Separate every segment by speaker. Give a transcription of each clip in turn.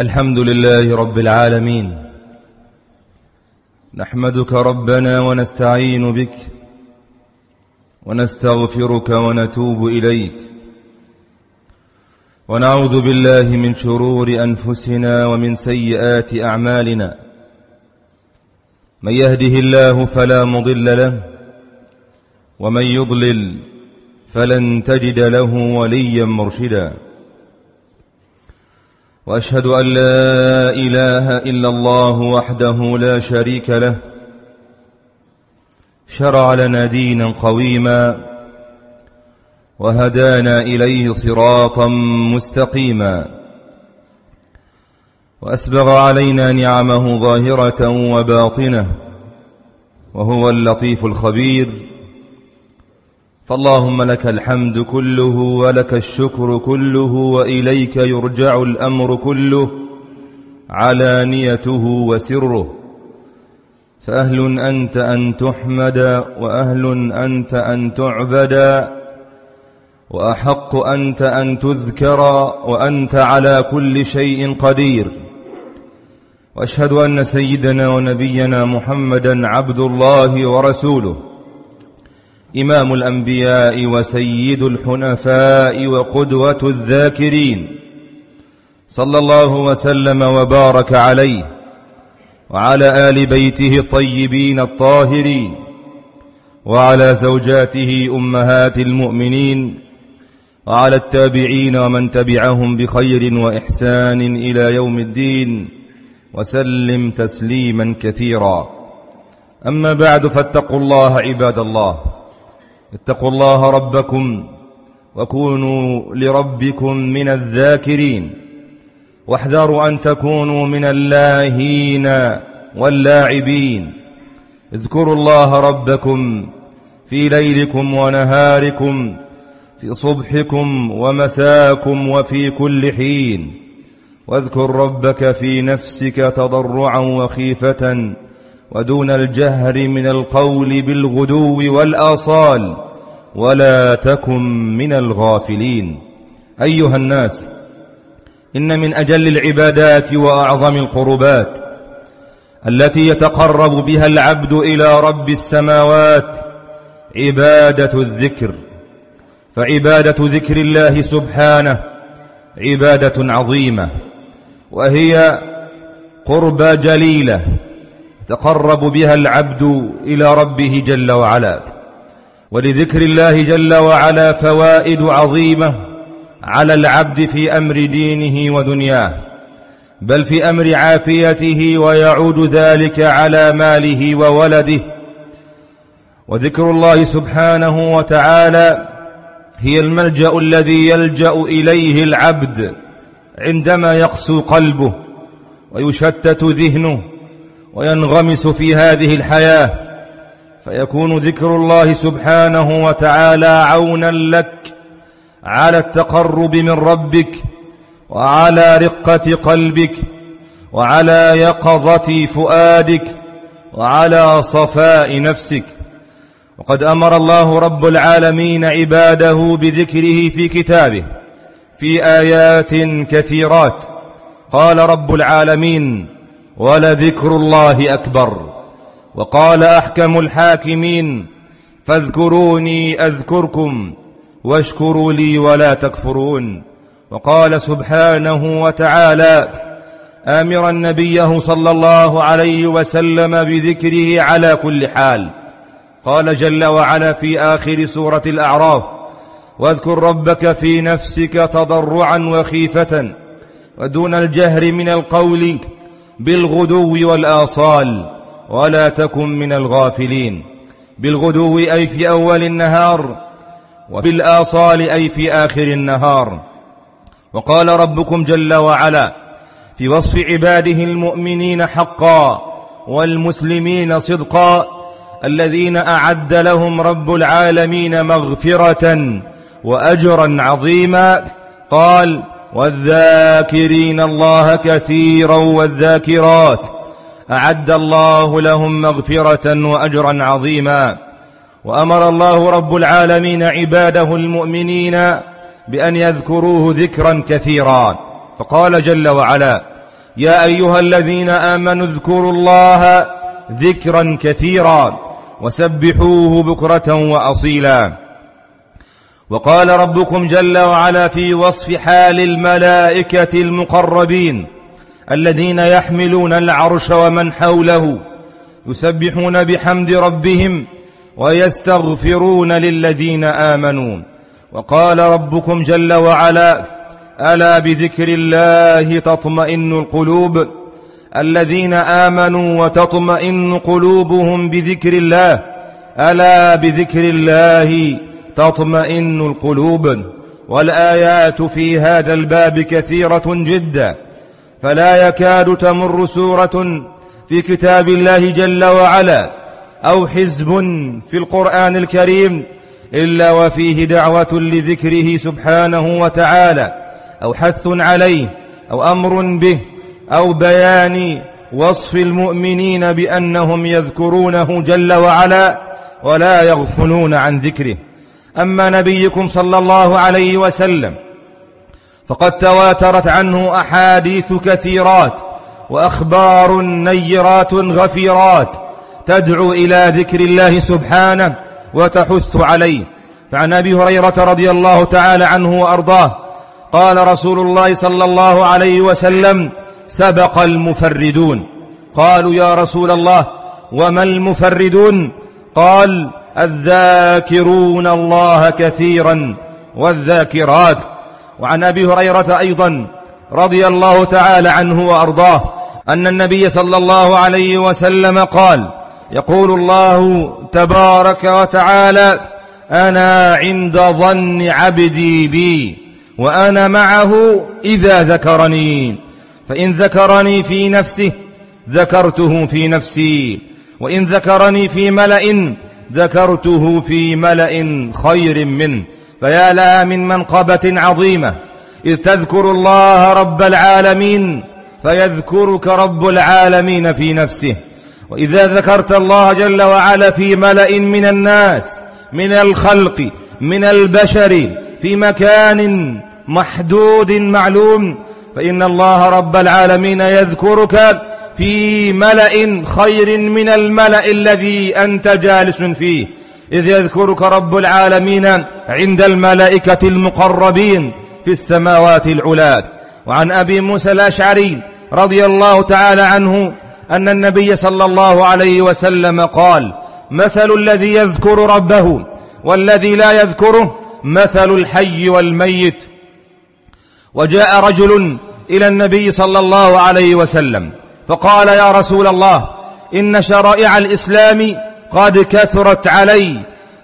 Speaker 1: الحمد لله رب العالمين. نحمدك ربنا ونستعين بك ونستغفرك ونتوب إليك. ونعوذ بالله من شرور أنفسنا ومن سيئات أعمالنا. من يهده الله فلا مضل له ومن يضلل فلن تجد له وليا مرشدا. وأشهد أن لا إله إلا الله وحده لا شريك له. شرع لنا دينا قويما وهدانا إليه صراطا مستقيما. وأسبغ علينا نعمه ظاهرة وباطنة. وهو اللطيف الخبير. فاللهم لك الحمد كله ولك الشكر كله وإليك يرجع الأمر كله علانيته وسره. فأهل أنت أن تحمد وأهل أنت أن تعبد وأحق أنت أن تذكر وأنت على كل شيء قدير. وأشهد أن سيدنا ونبينا محمدا عبد الله ورسوله. إمام الأنبياء وسيد الحنفاء وقدوة الذاكرين. صلى الله وسلم وبارك عليه وعلى آل بيته الطيبين الطاهرين وعلى زوجاته أمهات المؤمنين وعلى التابعين ومن تبعهم بخير وإحسان إلى يوم الدين. وسلم تسليما كثيرا. أما بعد فاتقوا الله عباد الله. اتقوا الله ربكم وكونوا لربكم من الذاكرين واحذروا أن تكونوا من اللاهين واللاعبين اذكروا الله ربكم في ليلكم ونهاركم في صبحكم ومساكم وفي كل حين واذكر ربك في نفسك تضرعا وخيفة ودون الجهر من القول بالغدو والآصال ولا تكن من الغافلين. أيها الناس إن من أجل العبادات وأعظم القربات التي يتقرب بها العبد إلى رب السماوات عبادة الذكر. فعبادة ذكر الله سبحانه عبادة عظيمة وهي قربى جليلة. تقرب بها العبد إلى ربه جل وعلا. ولذكر الله جل وعلا فوائد عظيمة على العبد في أمر دينه ودنياه بل في أمر عافيته ويعود ذلك على ماله وولده. وذكر الله سبحانه وتعالى هي الملجأ الذي يلجأ إليه العبد عندما يقسو قلبه ويشتت ذهنه. وينغمس في هذه الحياة فيكون ذكر الله سبحانه وتعالى عونا لك على التقرب من ربك وعلى رقة قلبك وعلى يقظة فؤادك وعلى صفاء نفسك. وقد أمر الله رب العالمين عباده بذكره في كتابه في آيات كثيرات. قال رب العالمين ولذكر الله أكبر. وقال أحكم الحاكمين فاذكروني أذكركم واشكروا لي ولا تكفرون. وقال سبحانه وتعالى آمرا نبيه صلى الله عليه وسلم بذكره على كل حال. قال جل وعلا في آخر سورة الأعراف واذكر ربك في نفسك تضرعا وخيفة ودون الجهر من القول بالغدو والآصال ولا تكن من الغافلين. بالغدو أي في أول النهار وبالآصال أي في آخر النهار. وقال ربكم جل وعلا في وصف عباده المؤمنين حقا والمسلمين صدقا الذين أعد لهم رب العالمين مغفرة وأجرا عظيما. قال والذاكرين الله كثيرا والذاكرات. أعد الله لهم مغفرة وأجرا عظيما. وأمر الله رب العالمين عباده المؤمنين بأن يذكروه ذكرا كثيرا. فقال جل وعلا يا أيها الذين آمنوا اذكروا الله ذكرا كثيرا وسبحوه بكرة وأصيلا. وقال ربكم جل وعلا في وصف حال الملائكة المقربين الذين يحملون العرش ومن حوله يسبحون بحمد ربهم ويستغفرون للذين آمنوا وقال ربكم جل وعلا ألا بذكر الله تطمئن القلوب؟ الذين آمنوا وتطمئن قلوبهم بذكر الله ألا بذكر الله تطمئن القلوب والآيات في هذا الباب كثيرة جدا فلا يكاد تمر سورة في كتاب الله جل وعلا أو حزب في القرآن الكريم إلا وفيه دعوة لذكره سبحانه وتعالى أو حث عليه أو أمر به أو بيان وصف المؤمنين بأنهم يذكرونه جل وعلا ولا يغفلون عن ذكره. أما نبيكم صلى الله عليه وسلم فقد تواترت عنه أحاديث كثيرات وأخبار نيرات غفيرات تدعو إلى ذكر الله سبحانه وتحث عليه. فعن أبي هريرة رضي الله تعالى عنه وأرضاه قال رسول الله صلى الله عليه وسلم سبق المفردون. قالوا يا رسول الله وما المفردون؟ قال الذاكرون الله كثيرا والذاكرات. وعن أبي هريرة أيضا رضي الله تعالى عنه وأرضاه أن النبي صلى الله عليه وسلم قال يقول الله تبارك وتعالى أنا عند ظن عبدي بي وأنا معه إذا ذكرني. فإن ذكرني في نفسه ذكرته في نفسي. وإن ذكرني في ملأ ذكرته في ملأ خير منه فيا لها من منقبة عظيمة. إذ تذكر الله رب العالمين فيذكرك رب العالمين في نفسه. وإذا ذكرت الله جل وعلا في ملأ من الناس من الخلق من البشر في مكان محدود معلوم فإن الله رب العالمين يذكرك في ملأ خير من الملأ الذي أنت جالس فيه. إذ يذكرك رب العالمين عند الملائكة المقربين في السماوات العلات وعن أبي موسى الأشعري رضي الله تعالى عنه أن النبي صلى الله عليه وسلم قال مثل الذي يذكر ربه والذي لا يذكره مثل الحي والميت وجاء رجل إلى النبي صلى الله عليه وسلم فقال يا رسول الله إن شرائع الإسلام قد كثرت علي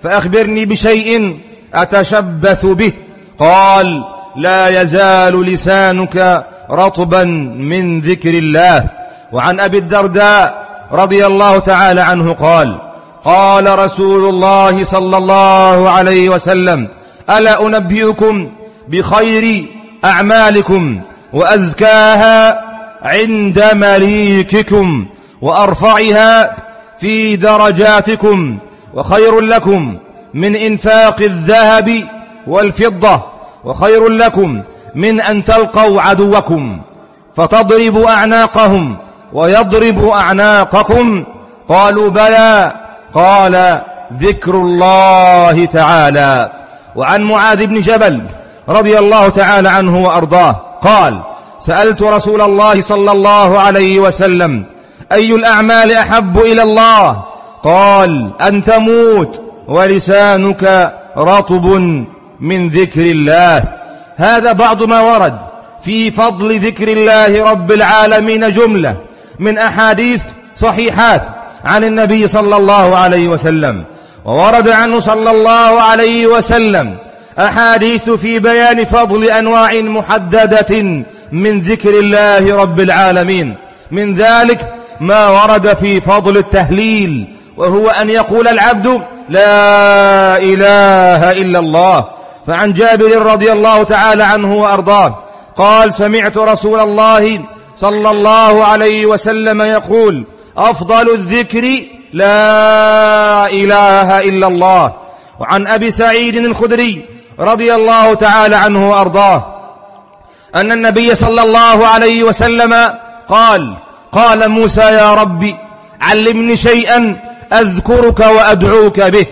Speaker 1: فأخبرني بشيء أتشبث به. قال لا يزال لسانك رطبا من ذكر الله. وعن أبي الدرداء رضي الله تعالى عنه قال قال رسول الله صلى الله عليه وسلم ألا أنبئكم بخير أعمالكم وأزكاها عند مليككم وأرفعها في درجاتكم وخير لكم من إنفاق الذهب والفضة وخير لكم من أن تلقوا عدوكم فتضربوا أعناقهم ويضرب أعناقكم قالوا بلى قال ذكر الله تعالى وعن معاذ بن جبل رضي الله تعالى عنه وأرضاه قال سألت رسول الله صلى الله عليه وسلم أي الأعمال أحب إلى الله؟ قال أن تموت ولسانك رطب من ذكر الله. هذا بعض ما ورد في فضل ذكر الله رب العالمين جملة من أحاديث صحيحات عن النبي صلى الله عليه وسلم. وورد عنه صلى الله عليه وسلم أحاديث في بيان فضل أنواع محددة من ذكر الله رب العالمين. من ذلك ما ورد في فضل التهليل وهو أن يقول العبد لا إله إلا الله. فعن جابر رضي الله تعالى عنه وأرضاه قال سمعت رسول الله صلى الله عليه وسلم يقول أفضل الذكر لا إله إلا الله. وعن أبي سعيد الخدري رضي الله تعالى عنه وأرضاه أن النبي صلى الله عليه وسلم قال قال موسى يا ربي علمني شيئا أذكرك وأدعوك به.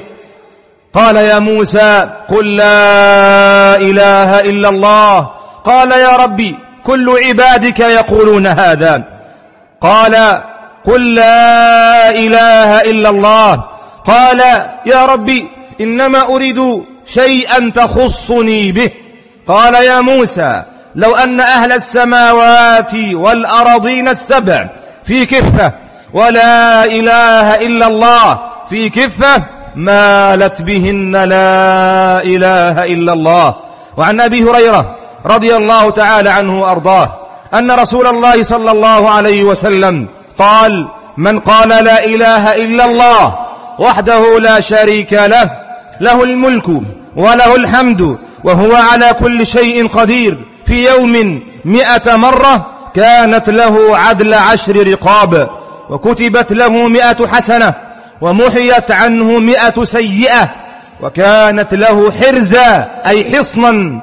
Speaker 1: قال يا موسى قل لا إله إلا الله. قال يا ربي كل عبادك يقولون هذا. قال قل لا إله إلا الله. قال يا ربي إنما أريد شيئا تخصني به. قال يا موسى لو أن أهل السماوات والأرضين السبع في كفة ولا إله إلا الله في كفة مالت بهن لا إله إلا الله. وعن أبي هريرة رضي الله تعالى عنه وأرضاه أن رسول الله صلى الله عليه وسلم قال من قال لا إله إلا الله وحده لا شريك له له الملك وله الحمد وهو على كل شيء قدير في يوم مئة مرة كانت له عدل عشر رقاب وكتبت له مئة حسنة ومحيت عنه مئة سيئة وكانت له حرزا أي حصنا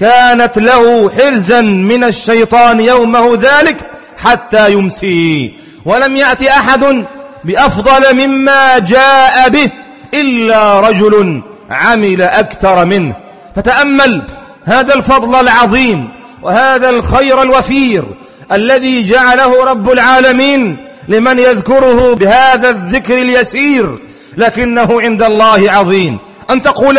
Speaker 1: كانت له حرزا من الشيطان يومه ذلك حتى يمسي. ولم يأت أحد بأفضل مما جاء به إلا رجل عمل أكثر منه. فتأمل هذا الفضل العظيم وهذا الخير الوفير الذي جعله رب العالمين لمن يذكره بهذا الذكر اليسير لكنه عند الله عظيم. أن تقول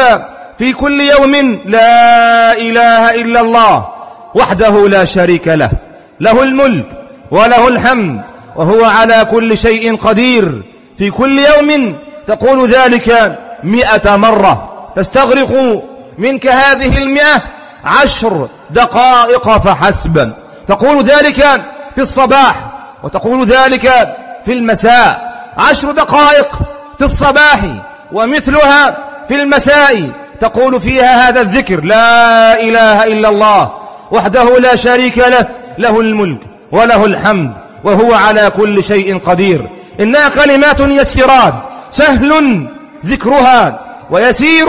Speaker 1: في كل يوم لا إله إلا الله وحده لا شريك له له الملك وله الحمد وهو على كل شيء قدير. في كل يوم تقول ذلك مئة مرة تستغرق منك هذه المئة عشر دقائق فحسب تقول ذلك في الصباح وتقول ذلك في المساء. عشر دقائق في الصباح ومثلها في المساء. تقول فيها هذا الذكر لا إله إلا الله وحده لا شريك له له الملك وله الحمد وهو على كل شيء قدير. إنها كلمات يسيرات سهل ذكرها ويسير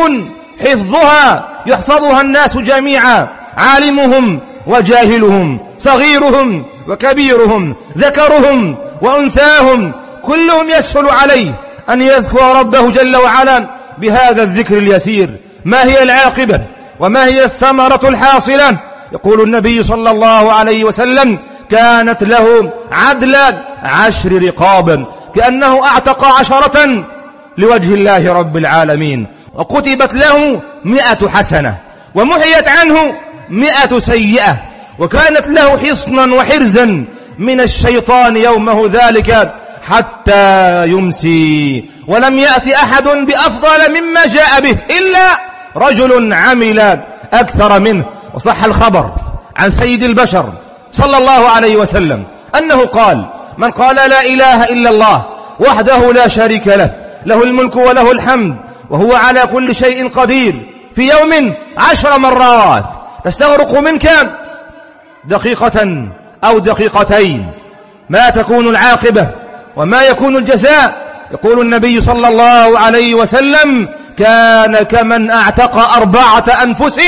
Speaker 1: حفظها يحفظها الناس جميعا عالمهم وجاهلهم صغيرهم وكبيرهم ذكرهم وأنثاهم كلهم يسهل عليه أن يذكر ربه جل وعلا بهذا الذكر اليسير. ما هي العاقبة؟ وما هي الثمرة الحاصلة؟ يقول النبي صلى الله عليه وسلم كانت له عدل عشر رقاب كأنه أعتق عشرة لوجه الله رب العالمين. وكتبت له مئة حسنة ومحيت عنه مئة سيئة وكانت له حصنا وحرزا من الشيطان يومه ذلك حتى يمسي. ولم يأت أحد بأفضل مما جاء به إلا رجل عمل أكثر منه. وصح الخبر عن سيد البشر صلى الله عليه وسلم أنه قال من قال لا إله إلا الله وحده لا شريك له له الملك وله الحمد وهو على كل شيء قدير. في يوم عشر مرات. تستغرق منك دقيقة أو دقيقتين. ما تكون العاقبة وما يكون الجزاء. يقول النبي صلى الله عليه وسلم كان كمن أعتق أربعة أنفس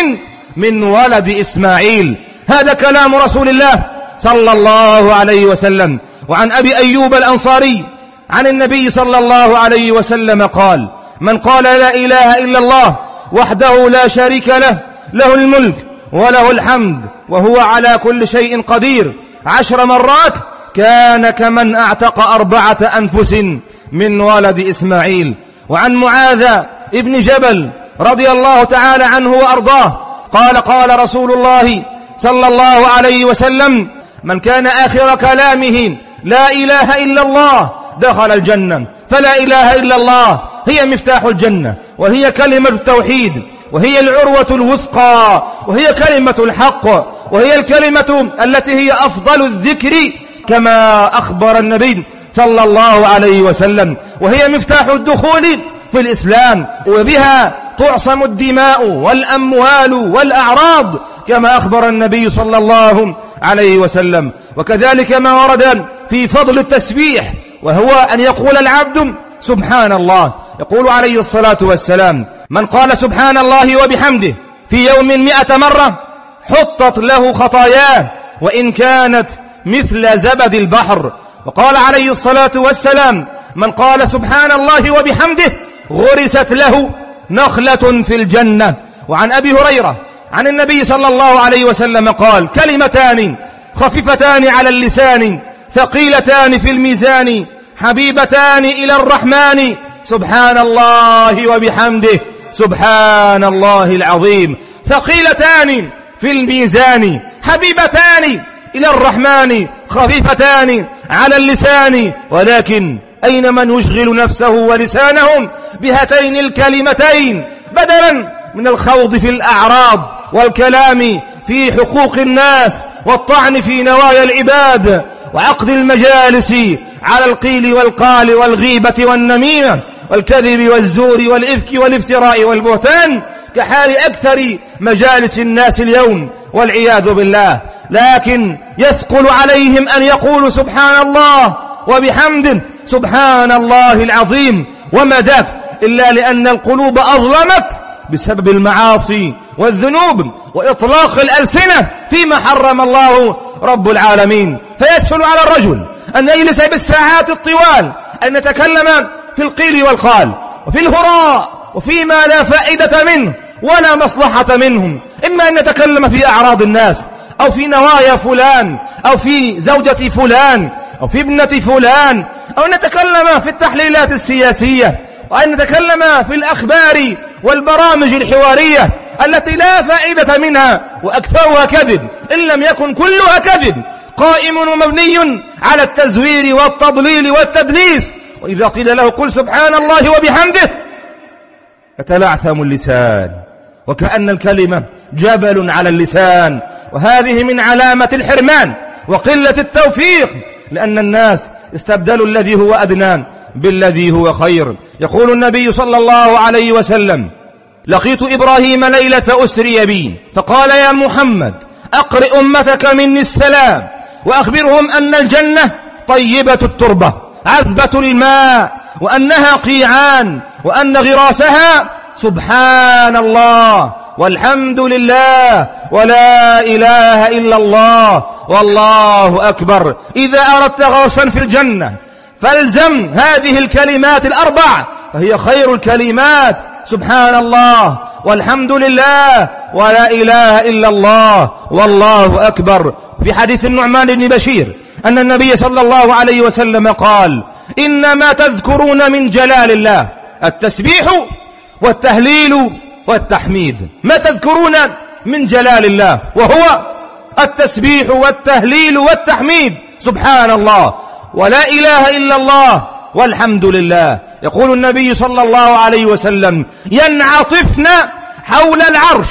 Speaker 1: من ولد إسماعيل. هذا كلام رسول الله صلى الله عليه وسلم. وعن أبي أيوب الأنصاري عن النبي صلى الله عليه وسلم قال من قال لا إله إلا الله وحده لا شريك له له الملك وله الحمد وهو على كل شيء قدير. عشر مرات كان كمن أعتق أربعة أنفس من ولد إسماعيل. وعن معاذ ابن جبل رضي الله تعالى عنه وأرضاه قال قال رسول الله صلى الله عليه وسلم من كان آخر كلامه لا إله إلا الله دخل الجنة فلا إله إلا الله هي مفتاح الجنة وهي كلمة التوحيد وهي العروة الوثقى وهي كلمة الحق وهي الكلمة التي هي أفضل الذكر كما أخبر النبي صلى الله عليه وسلم وهي مفتاح الدخول في الإسلام وبها تعصم الدماء والأموال والأعراض كما أخبر النبي صلى الله عليه وسلم. وكذلك ما ورد في فضل التسبيح وهو أن يقول العبد سبحان الله يقول عليه الصلاة والسلام من قال سبحان الله وبحمده في يوم مئة مرة حطت له خطاياه وإن كانت مثل زبد البحر. وقال عليه الصلاة والسلام من قال سبحان الله وبحمده غرست له نخلة في الجنة. وعن أبي هريرة عن النبي صلى الله عليه وسلم قال كلمتان خفيفتان على اللسان ثقيلتان في الميزان حبيبتان إلى الرحمن سبحان الله وبحمده سبحان الله العظيم. ثقيلتان في الميزان حبيبتان إلى الرحمن خفيفتان على اللسان. ولكن أين من يشغل نفسه ولسانهم بهاتين الكلمتين؟ بدلا من الخوض في الأعراض والكلام في حقوق الناس والطعن في نوايا العباد وعقد المجالس على القيل والقال والغيبة والنميمة. والكذب والزور والإفك والافتراء والبهتان كحال أكثر مجالس الناس اليوم والعياذ بالله. لكن يثقل عليهم أن يقولوا سبحان الله وبحمد سبحان الله العظيم وما ذاك إلا لأن القلوب أظلمت بسبب المعاصي والذنوب وإطلاق الألسنة فيما حرم الله رب العالمين. فيسهل على الرجل أن يجلس بالساعات الطوال أن نتكلم في القيل والقال وفي الهراء وفيما لا فائدة منه ولا مصلحة منهم. إما أن نتكلم في أعراض الناس أو في نوايا فلان أو في زوجة فلان أو في ابنة فلان أو نتكلم في التحليلات السياسية وأن نتكلم في الأخبار والبرامج الحوارية التي لا فائدة منها وأكثرها كذب. إن لم يكن كلها كذب قائم ومبني على التزوير والتضليل والتدليس. وإذا قيل له قل سبحان الله وبحمده يتلعثم اللسان وكأن الكلمة جبل على اللسان وهذه من علامة الحرمان وقلة التوفيق لأن الناس استبدلوا الذي هو أدنى بالذي هو خير. يقول النبي صلى الله عليه وسلم لقيت إبراهيم ليلة أسري بي فقال يا محمد أقرئ أمتك مني السلام وأخبرهم أن الجنة طيبة التربة. عذبة الماء وأنها قيعان وأن غراسها سبحان الله والحمد لله ولا إله إلا الله والله أكبر إذا أردت غوصا في الجنة فالزم هذه الكلمات الأربع فهي خير الكلمات سبحان الله والحمد لله ولا إله إلا الله والله أكبر في حديث النعمان بن بشير أن النبي صلى الله عليه وسلم قال إنما تذكرون من جلال الله التسبيح والتهليل والتحميد. ما تذكرون من جلال الله وهو التسبيح والتهليل والتحميد. سبحان الله. ولا إله إلا الله والحمد لله. يقول النبي صلى الله عليه وسلم ينعطفن حول العرش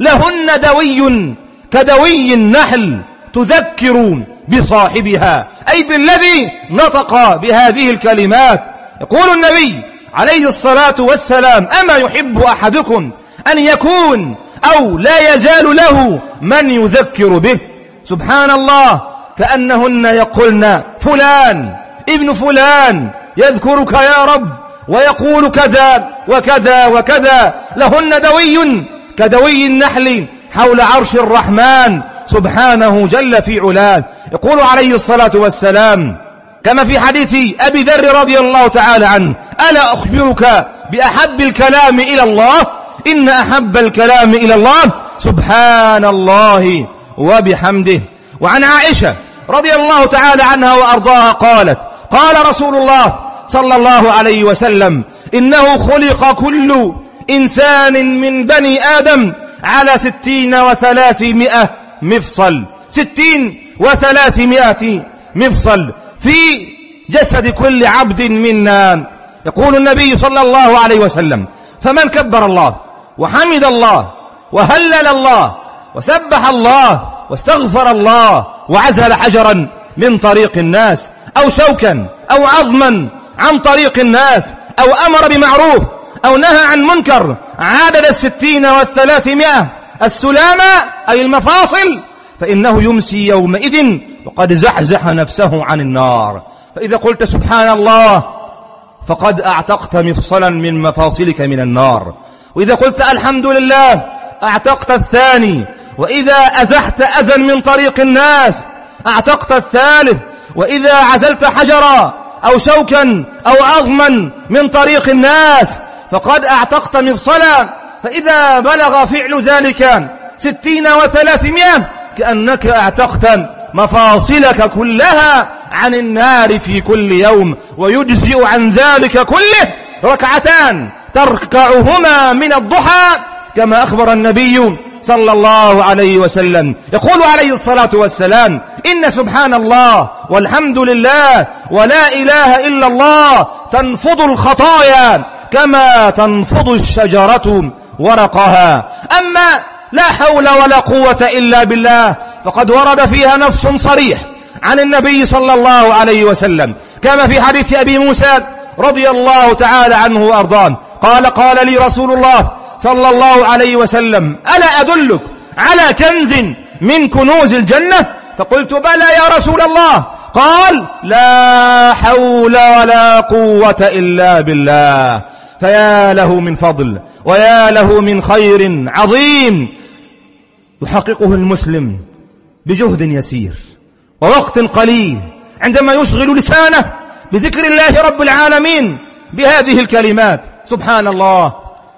Speaker 1: لهن دوي كدوي النحل تذكر بصاحبها أي بالذي نطق بهذه الكلمات. يقول النبي عليه الصلاة والسلام أما يحب أحدكم أن يكون أو لا يزال له من يذكر به؟ سبحان الله كأنهن يقولن فلان ابن فلان يذكرك يا رب ويقول كذا وكذا وكذا. لهن دوي كدوي النحل حول عرش الرحمن. سبحانه جل في علاه. يقول عليه الصلاة والسلام كما في حديث أبي ذر رضي الله تعالى عنه ألا أخبرك بأحب الكلام إلى الله؟ إن أحب الكلام إلى الله؟ سبحان الله وبحمده. وعن عائشة رضي الله تعالى عنها وأرضاها قالت قال رسول الله صلى الله عليه وسلم إنه خلق كل إنسان من بني آدم على ستين وثلاثمائة مفصل ستين وثلاثمائة مفصل في جسد كل عبد منا. يقول النبي صلى الله عليه وسلم فمن كبر الله وحمد الله وهلل الله وسبح الله واستغفر الله وعزل حجرا من طريق الناس أو شوكا أو عظما عن طريق الناس أو أمر بمعروف أو نهى عن منكر عدد الستين والثلاثمائة السلامة أي المفاصل. فإنه يمسي يومئذ وقد زحزح نفسه عن النار. فإذا قلت سبحان الله فقد أعتقت مفصلا من مفاصلك من النار. وإذا قلت الحمد لله أعتقت الثاني. وإذا أزحت أذى من طريق الناس أعتقت الثالث. وإذا عزلت حجرا أو شوكا أو عظما من طريق الناس فقد أعتقت مفصلا. فإذا بلغ فعل ذلك ستين وثلاثمائة كأنك أعتقت مفاصلك كلها عن النار في كل يوم ويجزئ عن ذلك كله ركعتان تركعهما من الضحى كما أخبر النبي صلى الله عليه وسلم. يقول عليه الصلاة والسلام إن سبحان الله والحمد لله ولا إله إلا الله تنفض الخطايا كما تنفض الشجرة. ورقها. أما لا حول ولا قوة إلا بالله فقد ورد فيها نص صريح عن النبي صلى الله عليه وسلم كما في حديث أبي موسى رضي الله تعالى عنه وأرضاه. قال قال لي رسول الله صلى الله عليه وسلم ألا أدلك على كنز من كنوز الجنة؟ فقلت بلى يا رسول الله. قال لا حول ولا قوة إلا بالله. فيا له من فضل ويا له من خير عظيم. يحققه المسلم بجهد يسير ووقت قليل عندما يشغل لسانه بذكر الله رب العالمين بهذه الكلمات. سبحان الله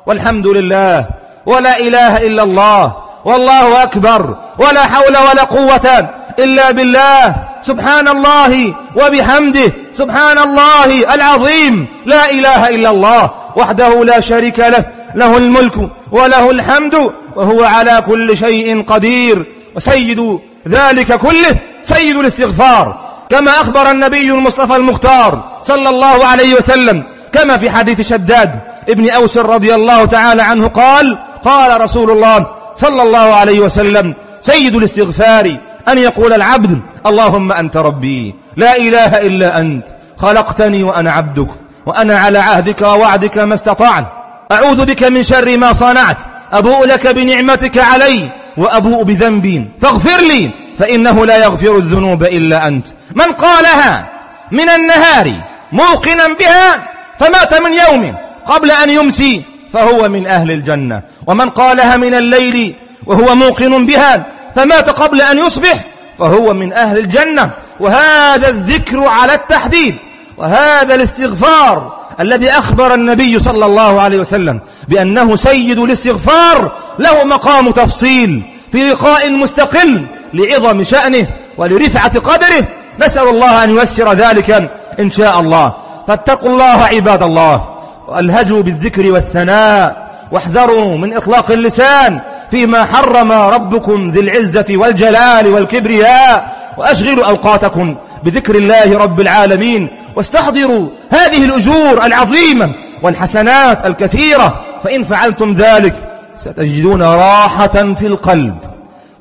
Speaker 1: والحمد لله ولا إله إلا الله والله أكبر ولا حول ولا قوة إلا بالله. سبحان الله وبحمده. سبحان الله العظيم. لا إله إلا الله وحده لا شريك له له الملك وله الحمد وهو على كل شيء قدير. وسيد ذلك كله سيد الاستغفار. كما أخبر النبي المصطفى المختار صلى الله عليه وسلم كما في حديث شداد ابن أوس رضي الله تعالى عنه قال قال رسول الله صلى الله عليه وسلم سيد الاستغفار أن يقول العبد اللهم أنت ربي لا إله إلا أنت خلقتني وأنا عبدك. وأنا على عهدك ووعدك ما استطعت. أعوذ بك من شر ما صنعت. أبوء لك بنعمتك علي وأبوء بذنبي فاغفر لي فإنه لا يغفر الذنوب إلا أنت. من قالها من النهار موقنا بها فمات من يوم قبل أن يمسي فهو من أهل الجنة. ومن قالها من الليل وهو موقن بها فمات قبل أن يصبح فهو من أهل الجنة. وهذا الذكر على التحديد. وهذا الاستغفار الذي أخبر النبي صلى الله عليه وسلم بأنه سيد الاستغفار له مقام تفصيل في لقاء مستقل لعظم شأنه ولرفعة قدره. نسأل الله أن ييسر ذلك إن شاء الله. فاتقوا الله عباد الله وألهجوا بالذكر والثناء واحذروا من إطلاق اللسان فيما حرم ربكم ذي العزة والجلال والكبرياء وأشغلوا أوقاتكم بذكر الله رب العالمين واستحضروا هذه الأجور العظيمة والحسنات الكثيرة فإن فعلتم ذلك ستجدون راحة في القلب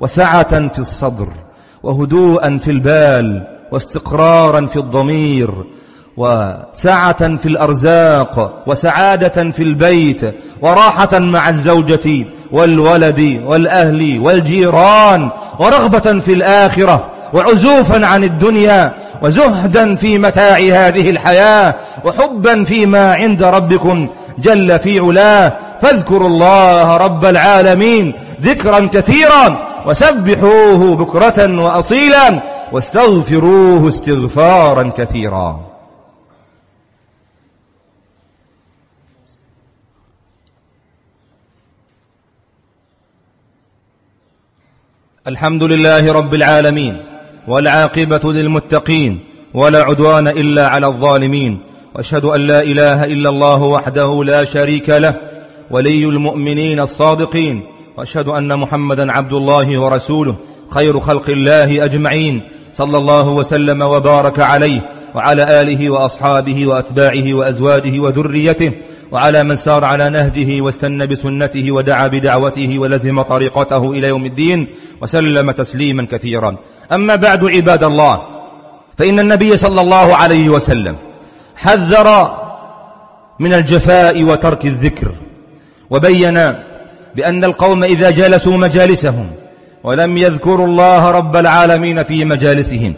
Speaker 1: وسعة في الصدر وهدوءا في البال واستقرارا في الضمير وسعة في الأرزاق وسعادة في البيت وراحة مع الزوجة والولد والأهل والجيران ورغبة في الآخرة وعزوفا عن الدنيا وزهدا في متاع هذه الحياة وحبا فيما عند ربكم جل في علاه. فاذكروا الله رب العالمين ذكرا كثيرا وسبحوه بكرة وأصيلا واستغفروه استغفارا كثيرا. الحمد لله رب العالمين. والعاقبة للمتقين ولا عدوان إلا على الظالمين. وأشهد أن لا إله إلا الله وحده لا شريك له ولي المؤمنين الصادقين. وأشهد أن محمدا عبد الله ورسوله خير خلق الله أجمعين. صلى الله وسلم وبارك عليه وعلى آله وأصحابه وأتباعه وأزواجه وذريته. وعلى من سار على نهجه واستنى بسنته ودعا بدعوته ولزم طريقته إلى يوم الدين وسلم تسليما كثيرا. أما بعد عباد الله فإن النبي صلى الله عليه وسلم حذر من الجفاء وترك الذكر وبين بأن القوم إذا جلسوا مجالسهم ولم يذكروا الله رب العالمين في مجالسهم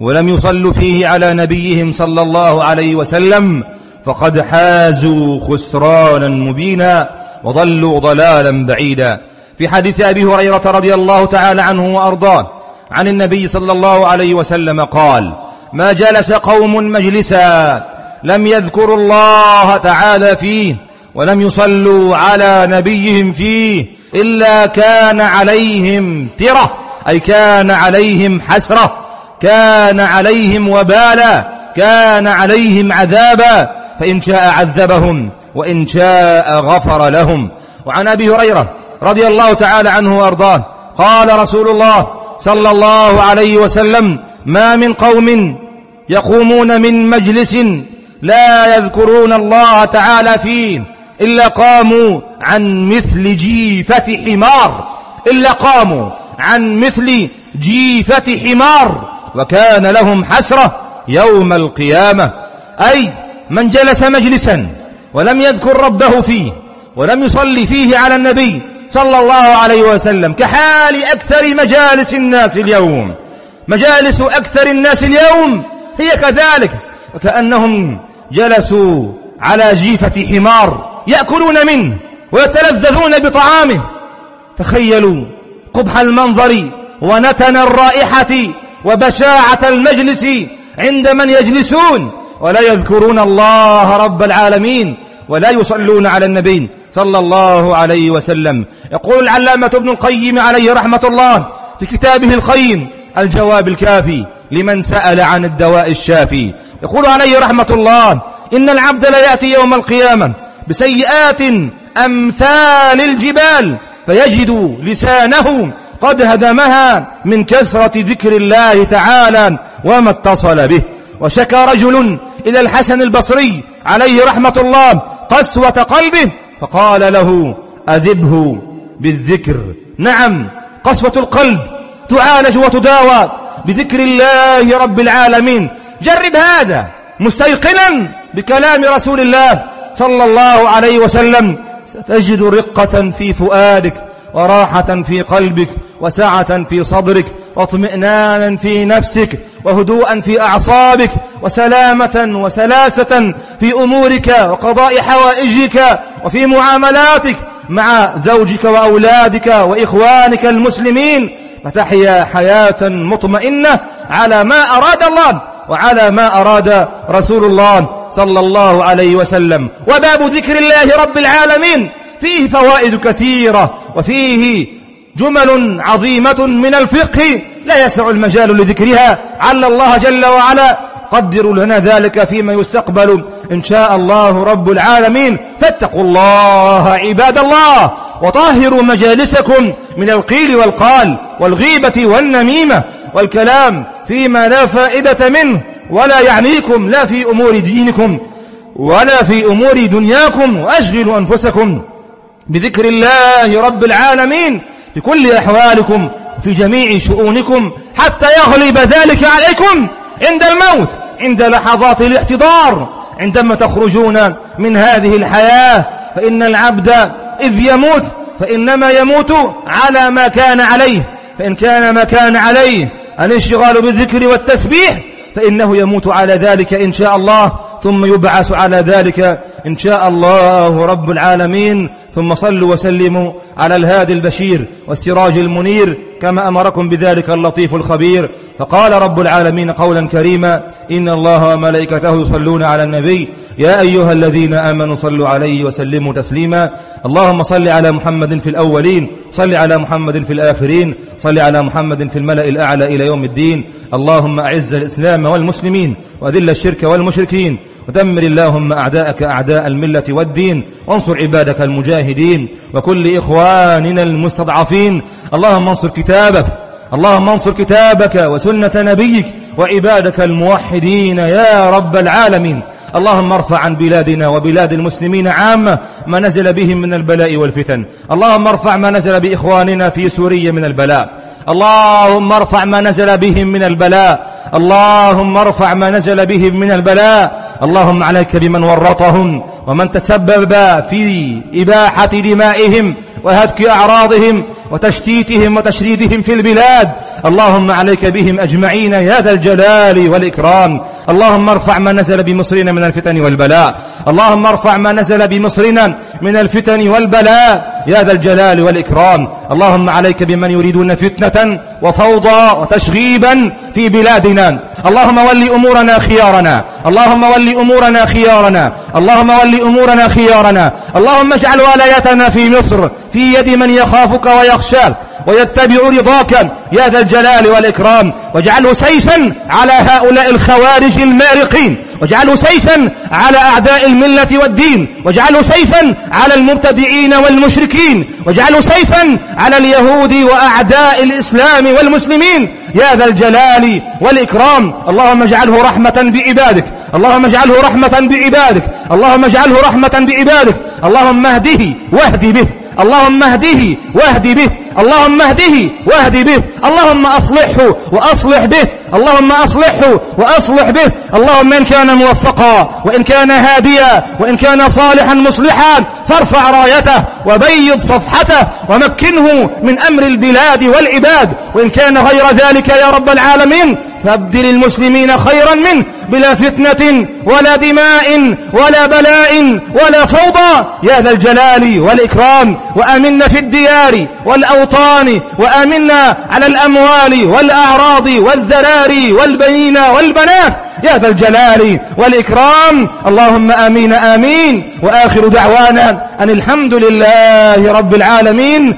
Speaker 1: ولم يصلوا فيه على نبيهم صلى الله عليه وسلم فقد حازوا خسرانا مبينا وضلوا ضلالا بعيدا. في حديث أبي هريرة رضي الله تعالى عنه وأرضاه عن النبي صلى الله عليه وسلم قال ما جلس قوم مجلسا لم يذكروا الله تعالى فيه ولم يصلوا على نبيهم فيه إلا كان عليهم ترة أي كان عليهم حسرة كان عليهم وبالا كان عليهم عذابا فإن شاء عذبهم وإن شاء غفر لهم. وعن أبي هريرة رضي الله تعالى عنه وأرضاه قال رسول الله صلى الله عليه وسلم ما من قوم يقومون من مجلس لا يذكرون الله تعالى فيه إلا قاموا عن مثل جيفة حمار إلا قاموا عن مثل جيفة حمار وكان لهم حسرة يوم القيامة. أي من جلس مجلسا ولم يذكر ربه فيه ولم يصلي فيه على النبي صلى الله عليه وسلم كحال أكثر مجالس الناس اليوم. مجالس أكثر الناس اليوم هي كذلك وكأنهم جلسوا على جيفة حمار يأكلون منه ويتلذذون بطعامه. تخيلوا قبح المنظر ونتن الرائحة وبشاعة المجلس عند من يجلسون ولا يذكرون الله رب العالمين ولا يصلون على النبي صلى الله عليه وسلم. يقول العلامة ابن القيم عليه رحمة الله في كتابه الخيم الجواب الكافي لمن سأل عن الدواء الشافي. يقول عليه رحمة الله إن العبد لا يأتي يوم القيامة بسيئات أمثال الجبال فيجد لسانه قد هدمها من كثرة ذكر الله تعالى وما اتصل به. وشكى رجل إلى الحسن البصري عليه رحمة الله قسوة قلبه فقال له أذبه بالذكر. نعم قسوة القلب تعالج وتداوى بذكر الله رب العالمين. جرب هذا مستيقنا بكلام رسول الله صلى الله عليه وسلم. ستجد رقة في فؤادك وراحة في قلبك وسعة في صدرك واطمئنانا في نفسك وهدوءا في أعصابك وسلامة وسلاسة في أمورك وقضاء حوائجك وفي معاملاتك مع زوجك وأولادك وإخوانك المسلمين. فتحيا حياة مطمئنة على ما أراد الله وعلى ما أراد رسول الله صلى الله عليه وسلم. وباب ذكر الله رب العالمين فيه فوائد كثيرة وفيه جمل عظيمة من الفقه. لا يسع المجال لذكرها. عل الله جل وعلا. قدروا لنا ذلك فيما يستقبل. إن شاء الله رب العالمين. فاتقوا الله عباد الله. وطهروا مجالسكم من القيل والقال والغيبة والنميمة والكلام فيما لا فائدة منه. ولا يعنيكم. لا في أمور دينكم. ولا في أمور دنياكم. وأشغلوا أنفسكم بذكر الله رب العالمين. في كل أحوالكم في جميع شؤونكم حتى يغلب ذلك عليكم عند الموت عند لحظات الاحتضار. عندما تخرجون من هذه الحياة فإن العبد إذ يموت فإنما يموت على ما كان عليه. فإن كان ما كان عليه الانشغال بالذكر والتسبيح فإنه يموت على ذلك إن شاء الله ثم يبعث على ذلك إن شاء الله رب العالمين. ثم صلوا وسلموا على الهادي البشير والسراج المنير كما أمركم بذلك اللطيف الخبير. فقال رب العالمين قولا كريما إن الله وملائكته يصلون على النبي. يا أيها الذين آمنوا صلوا عليه وسلموا تسليما. اللهم صل على محمد في الأولين صل على محمد في الآخرين صل على محمد في الملأ الأعلى إلى يوم الدين. اللهم أعز الإسلام والمسلمين وذل الشرك والمشركين. ودمر اللهم أعداءك أعداء الملة والدين وانصر عبادك المجاهدين وكل إخواننا المستضعفين. اللهم انصر كتابك اللهم انصر كتابك وسنة نبيك وعبادك الموحدين يا رب العالمين. اللهم ارفع عن بلادنا وبلاد المسلمين عامة ما نزل بهم من البلاء والفتن. اللهم ارفع ما نزل بإخواننا في سوريا من البلاء. اللهم ارفع ما نزل بهم من البلاء. اللهم ارفع ما نزل بهم من البلاء. اللهم عليك بمن ورطهم ومن تسبب في إباحة دمائهم وهتك أعراضهم وتشتيتهم وتشريدهم في البلاد. اللهم عليك بهم أجمعين يا ذا الجلال والإكرام. اللهم ارفع ما نزل بمصرنا من الفتن والبلاء. اللهم ارفع ما نزل بمصرنا من الفتن والبلاء. يا ذا الجلال والإكرام. اللهم عليك بمن يريدون فتنة وفوضى وتشغيبا في بلادنا. اللهم ول أمورنا خيارنا. اللهم ول أمورنا خيارنا. اللهم ول أمورنا خيارنا. اللهم اجعل ولايتنا في مصر في يد من يخافك ويخشاك. ويتبع رضاك يا ذا الجلال والإكرام. واجعله سيفا على هؤلاء الخوارج المارقين. واجعله سيفا على أعداء الملة والدين. واجعله سيفا على المبتدعين والمشركين. واجعله سيفا على اليهود وأعداء الإسلام والمسلمين. يا ذا الجلال والإكرام. اللهم اجعله رحمة بعبادك اللهم اجعله رحمة بعبادك اللهم اجعله رحمة بعبادك اللهم اهده واهد به. اللهم اهده واهد به. اللهم اهده واهد به. اللهم أصلحه وأصلح به. اللهم أصلحه وأصلح به. اللهم إن كان موفقا وإن كان هاديا وإن كان صالحا مصلحا فارفع رايته وبيض صفحته ومكنه من أمر البلاد والعباد. وإن كان غير ذلك يا رب العالمين فابدل المسلمين خيرا منه بلا فتنة ولا دماء ولا بلاء ولا فوضى. يا ذا الجلال والإكرام وأمنا في الديار والأوطان وأمنا على الأموال والأعراض والذراري والبنين والبنات. يا ذا الجلال والإكرام اللهم آمين آمين. وآخر دعوانا أن الحمد لله رب العالمين.